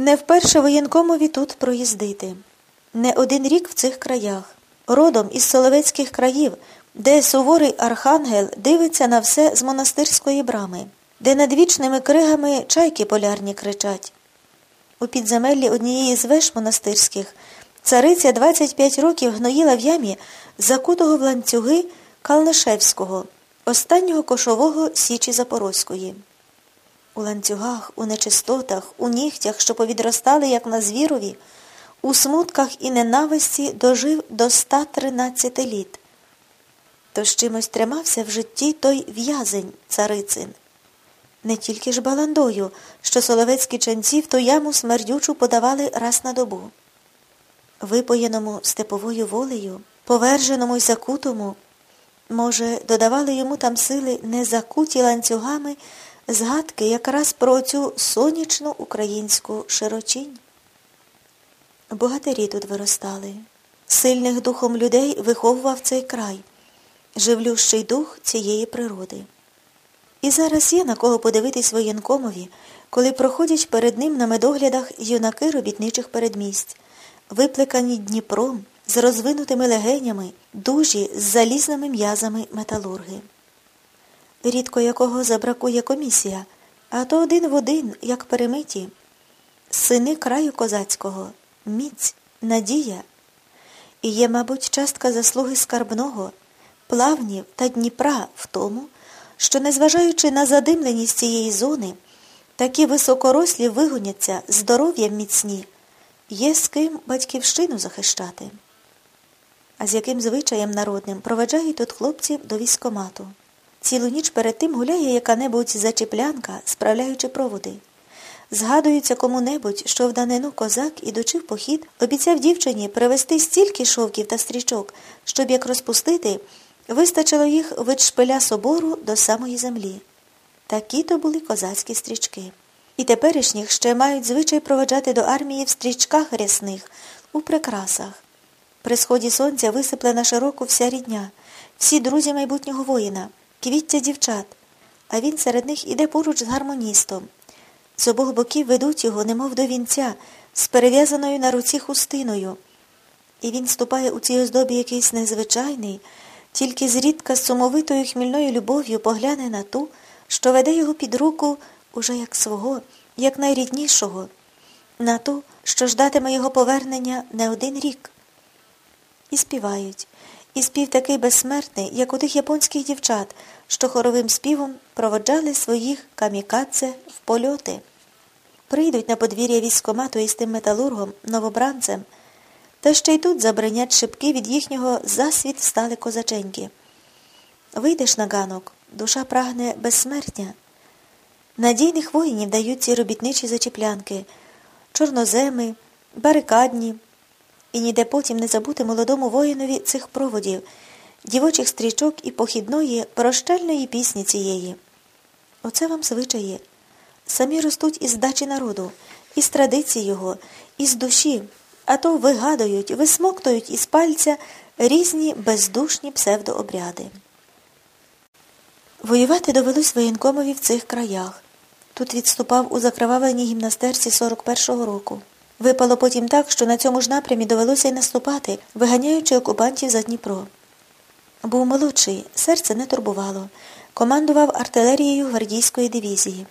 Не вперше воєнкомові тут проїздити. Не один рік в цих краях, родом із Соловецьких країв, де суворий архангел дивиться на все з монастирської брами, де над вічними кригами чайки полярні кричать. У підземеллі однієї з веж монастирських цариця 25 років гноїла в ямі закутого в ланцюги Калнишевського, останнього кошового Січі Запорозької. У ланцюгах, у нечистотах, у нігтях, що повідростали, як на звірові, у смутках і ненависті дожив до 113 літ. Тож чимось тримався в житті той в'язень царицин. Не тільки ж баландою, що соловецькі ченці в ту яму смердючу подавали раз на добу. Випоєному степовою волею, поверженому й закутому, може, додавали йому там сили не закуті ланцюгами згадки якраз про цю сонячну українську широчінь. Богатирі тут виростали, сильних духом людей виховував цей край, живлющий дух цієї природи. І зараз є на кого подивитись воєнкомові, коли проходять перед ним на медоглядах юнаки робітничих передмість, виплекані Дніпром з розвинутими легенями, дужі з залізними м'язами металурги. Рідко якого забракує комісія, а то один в один, як перемиті. Сини краю козацького, міць, надія. І є, мабуть, частка заслуги скарбного, плавнів та Дніпра в тому, що, незважаючи на задимленість цієї зони, такі високорослі вигоняться здоров'ям міцні, є з ким батьківщину захищати. А з яким звичаєм народним проведжають тут хлопців до військомату. Цілу ніч перед тим гуляє яка-небудь зачеплянка, справляючи проводи. Згадується кому-небудь, що в данину козак, ідучи в похід, обіцяв дівчині привезти стільки шовків та стрічок, щоб як розпустити, вистачило їх від шпиля собору до самої землі. Такі то були козацькі стрічки. І теперішніх ще мають звичай проведжати до армії в стрічках рясних, у прикрасах. При сході сонця висиплена широко вся рідня, всі друзі майбутнього воїна квіття дівчат, а він серед них іде поруч з гармоністом. З обох боків ведуть його, немов до вінця, з перев'язаною на руці хустиною. І він ступає у цій оздобі якийсь незвичайний, тільки зрідка з сумовитою хмільною любов'ю погляне на ту, що веде його під руку уже як свого, як найріднішого, на ту, що ждатиме його повернення не один рік. І співають. І спів такий безсмертний, як у тих японських дівчат, що хоровим співом проводжали своїх камікадзе в польоти. Прийдуть на подвір'я військомату із тим металургом, новобранцем, та ще й тут забринять шибки від їхнього засвіт стали козаченьки. Вийдеш на ганок, душа прагне безсмертня. Надійних воїнів дають ці робітничі зачеплянки, чорноземи, барикадні і ніде потім не забути молодому воїнові цих проводів, дівочих стрічок і похідної, прощальної пісні цієї. Оце вам звичаї. Самі ростуть із здачі народу, із традицій його, із душі, а то вигадують, висмоктують із пальця різні бездушні псевдообряди. Воювати довелось воєнкомові в цих краях. Тут відступав у закривавленій гімнастерці 41-го року. Випало потім так, що на цьому ж напрямі довелося й наступати, виганяючи окупантів за Дніпро. Був молодший, серце не турбувало. Командував артилерією гвардійської дивізії.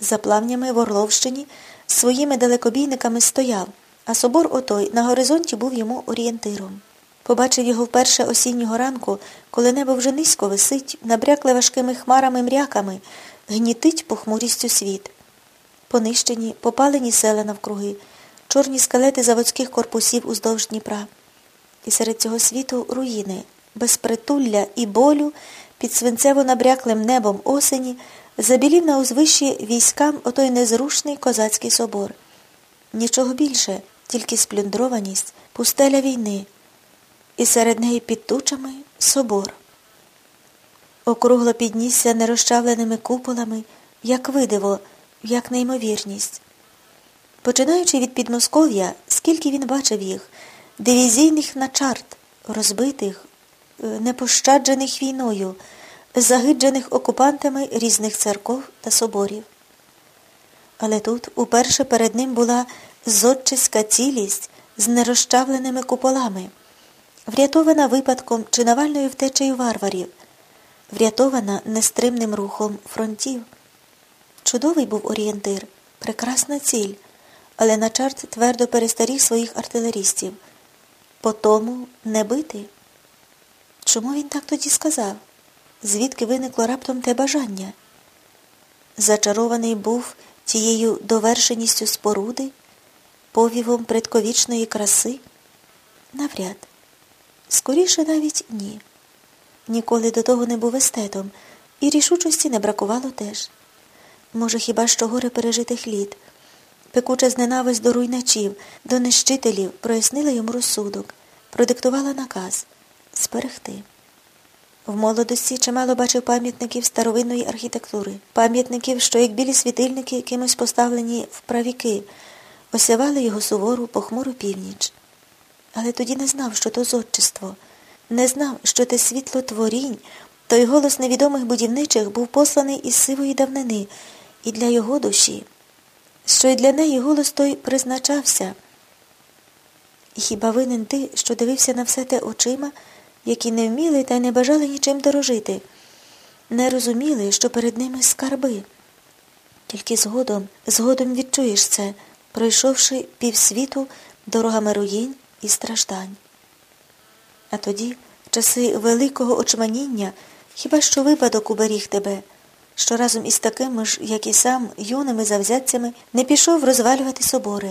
За плавнями в Орловщині своїми далекобійниками стояв, а собор отой на горизонті був йому орієнтиром. Побачив його вперше осіннього ранку, коли небо вже низько висить, набрякли важкими хмарами мряками, гнітить похмурістю світ. Понищені, попалені села навкруги чорні скелети заводських корпусів уздовж Дніпра. І серед цього світу руїни, безпритулля і болю під свинцево набряклим небом осені забілів на узвищі військам отой незрушний козацький собор. Нічого більше, тільки сплюндрованість, пустеля війни, і серед неї під тучами собор. Округло піднісся нерозчавленими куполами, як видиво, як неймовірність. Починаючи від Підмосков'я, скільки він бачив їх, дивізійних начарт, розбитих, е, непощаджених війною, загиджених окупантами різних церков та соборів. Але тут уперше перед ним була зодчиська цілість з нерозчавленими куполами, врятована випадком чи навальною втечею варварів, врятована нестримним рухом фронтів. Чудовий був орієнтир, прекрасна ціль, але начарт твердо перестаріг своїх артилерістів. По тому не бити. Чому він так тоді сказав? Звідки виникло раптом те бажання? Зачарований був тією довершеністю споруди, повівом предковічної краси? Навряд. Скоріше навіть ні. Ніколи до того не був естетом, і рішучості не бракувало теж. Може, хіба що горе пережитих літ, пекуча зненависть до руйначів, до нищителів прояснила йому розсудок, продиктувала наказ зберегти. В молодості чимало бачив пам'ятників старовинної архітектури, пам'ятників, що, як білі світильники, кимось поставлені в правіки, осявали його сувору похмуру північ. Але тоді не знав, що то зодчество, не знав, що те світло творінь, той голос невідомих будівничих був посланий із сивої давнини і для його душі, що й для неї голос той призначався. І хіба винен ти, що дивився на все те очима? які не вміли та й не бажали нічим дорожити, не розуміли, що перед ними скарби. Тільки згодом, згодом відчуєш це, пройшовши півсвіту дорогами руїнь і страждань. А тоді, в часи великого очманіння, хіба що випадок уберіг тебе, що разом із такими ж, як і сам, юними завзятцями не пішов розвалювати собори,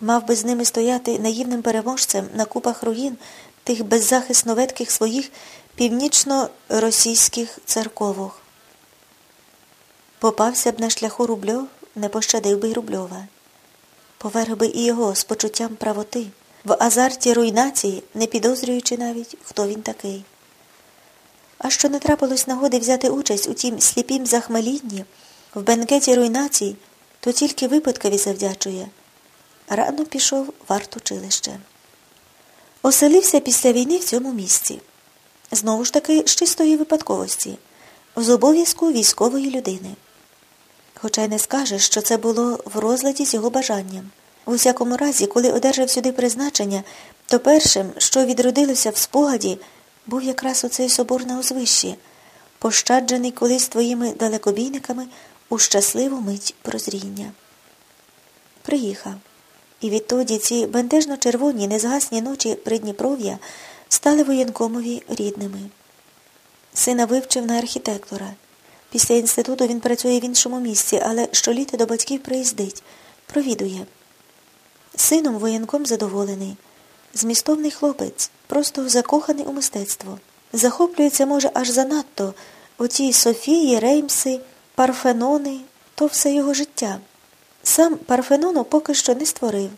мав би з ними стояти наївним переможцем на купах руїн тих беззахисно ветких своїх північно-російських церковок. Попався б на шляху Рубльов, не пощадив би й Рубльова. Поверг би і його з почуттям правоти, в азарті руйнації, не підозрюючи навіть, хто він такий. А що не трапилось нагоди взяти участь у тім сліпім захмелінні, в бенкеті руйнацій, то тільки випадкові завдячує. Рано пішов в артучилище. Оселився після війни в цьому місці. Знову ж таки, з чистої випадковості, з обов'язку військової людини. Хоча й не скажеш, що це було в розладі з його бажанням. У всякому разі, коли одержав сюди призначення, то першим, що відродилося в спогаді, був якраз оцей собор на узвищі, пощаджений колись твоїми далекобійниками у щасливу мить прозріння. Приїхав. І відтоді ці бентежно червоні незгасні ночі Придніпров'я стали воєнкомові рідними. Сина вивчив на архітектора. Після інституту він працює в іншому місці, але щоліта до батьків приїздить, провідує. Сином воєнком задоволений. Змістовний хлопець, просто закоханий у мистецтво. Захоплюється, може, аж занадто оті Софії, Реймси, Парфенони то все його життя. Сам Парфенону поки що не створив,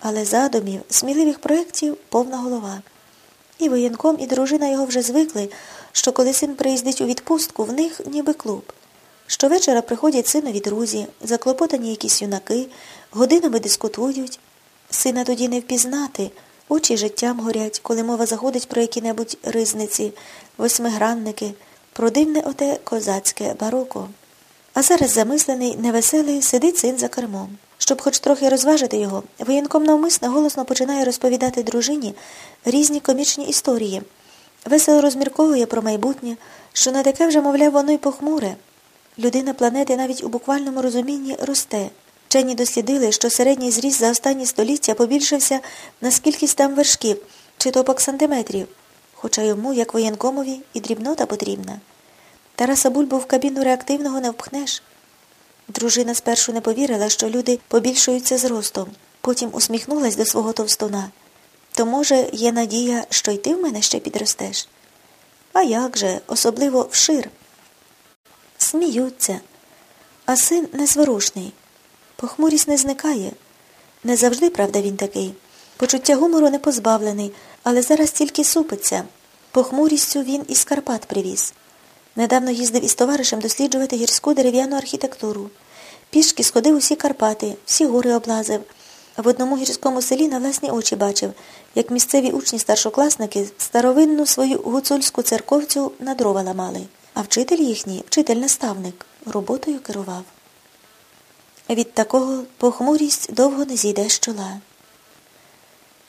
але задумів, сміливих проєктів повна голова. І воєнком, і дружина його вже звикли, що коли син приїздить у відпустку, в них ніби клуб. Щовечора приходять синові друзі, заклопотані якісь юнаки, годинами дискутують. Сина тоді не впізнати, очі життям горять, коли мова заходить про які-небудь ризниці, восьмигранники, про дивне оте козацьке бароко. А зараз замислений, невеселий, сидить син за кермом. Щоб хоч трохи розважити його, воєнком навмисно голосно починає розповідати дружині різні комічні історії. Весело розмірковує про майбутнє, що не таке вже, мовляв, воно й похмуре. Людина планети навіть у буквальному розумінні росте. Вчені дослідили, що середній зріст за останні століття побільшився на скількись там вершків чи топок сантиметрів, хоча йому, як воєнкомові, і дрібнота потрібна. Тараса Бульбу в кабіну реактивного не впхнеш. Дружина спершу не повірила, що люди побільшуються зростом, потім усміхнулась до свого товстуна. То, може, є надія, що й ти в мене ще підростеш? А як же, особливо вшир. Сміються. А син незворушний. Похмурість не зникає. Не завжди, правда, він такий. Почуття гумору не позбавлений, але зараз тільки супиться. Похмурістю він із Карпат привіз. Недавно їздив із товаришем досліджувати гірську дерев'яну архітектуру. Пішки сходив усі Карпати, всі гори облазив. В одному гірському селі на власні очі бачив, як місцеві учні старшокласники старовинну свою гуцульську церковцю на дрова ламали, а вчитель їхній, вчитель-наставник, роботою керував. Від такого похмурість довго не зійде з чола.